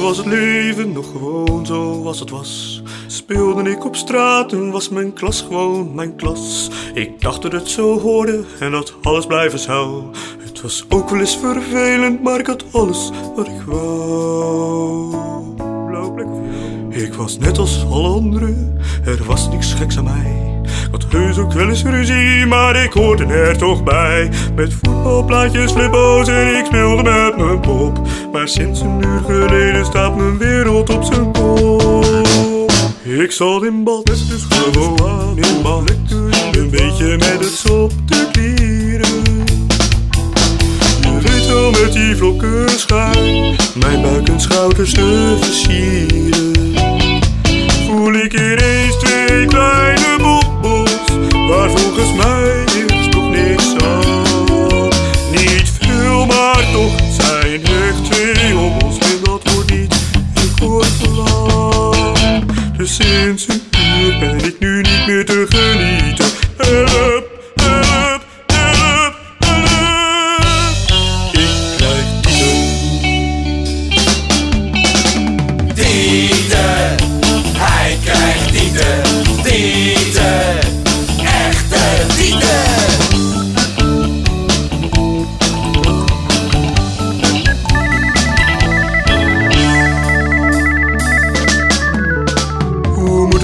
was het leven nog gewoon zoals het was. Speelde ik op straat en was mijn klas gewoon mijn klas. Ik dacht dat het zo hoorde en dat alles blijven zou. Het was ook wel eens vervelend, maar ik had alles wat ik wou. Ik was net als alle anderen, er was niks geks aan mij. Had heus ook wel eens ruzie, maar ik hoorde er toch bij. Met voetbalplaatjes, flippo's en ik speelde met mijn pop. Maar sinds een uur geleden staat mijn wereld op zijn kop. Ik zat in bad, dus gewoon in bad. Een beetje met het sop te klieren. Je weet wel met die vlokken schuim, mijn buik en schouders te versieren. Voel ik ineens twee kleine sinds een uur ben ik nu niet meer te genieten.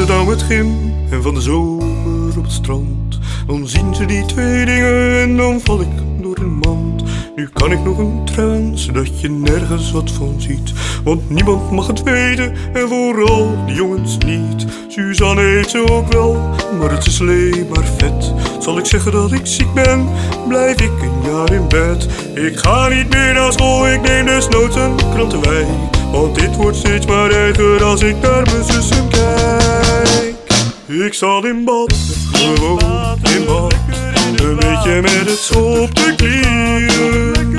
Het met Gim en van de zomer op het strand? Dan zien ze die twee dingen en dan val ik door een mand. Nu kan ik nog een traan, zodat je nergens wat van ziet. Want niemand mag het weten en vooral die jongens niet. Suzanne heet ze ook wel, maar het is alleen maar vet. Zal ik zeggen dat ik ziek ben, blijf ik een jaar in bed. Ik ga niet meer naar school, ik neem desnoods een krantenwijk. Want dit wordt steeds maar erger als ik naar mijn zussen kijk. Ik zat in bad, gewoon in bad. Een beetje met het schop te klieren.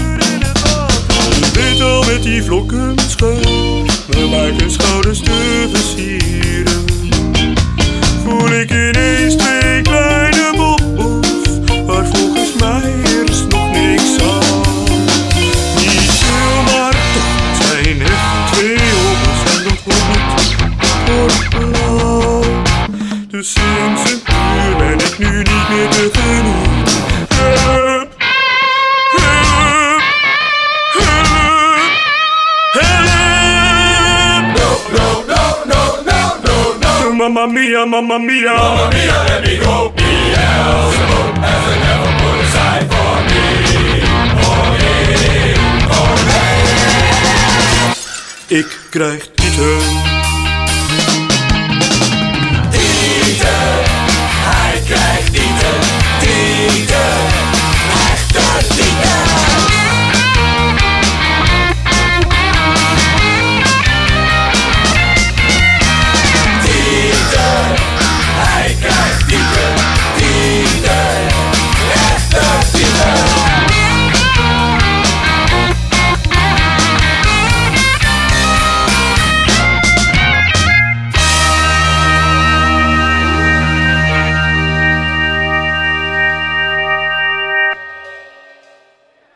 Je weet al met die vlokken schuim, mijn buik en schouders te versieren. Voel ik ineens Mamma mia, mamma mia. Mamma mia, let me go. Beelzebub has never put aside for me, for me, for me. Ik krijg tieten.